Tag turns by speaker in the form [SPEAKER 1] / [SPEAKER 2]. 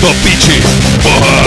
[SPEAKER 1] do piči Boha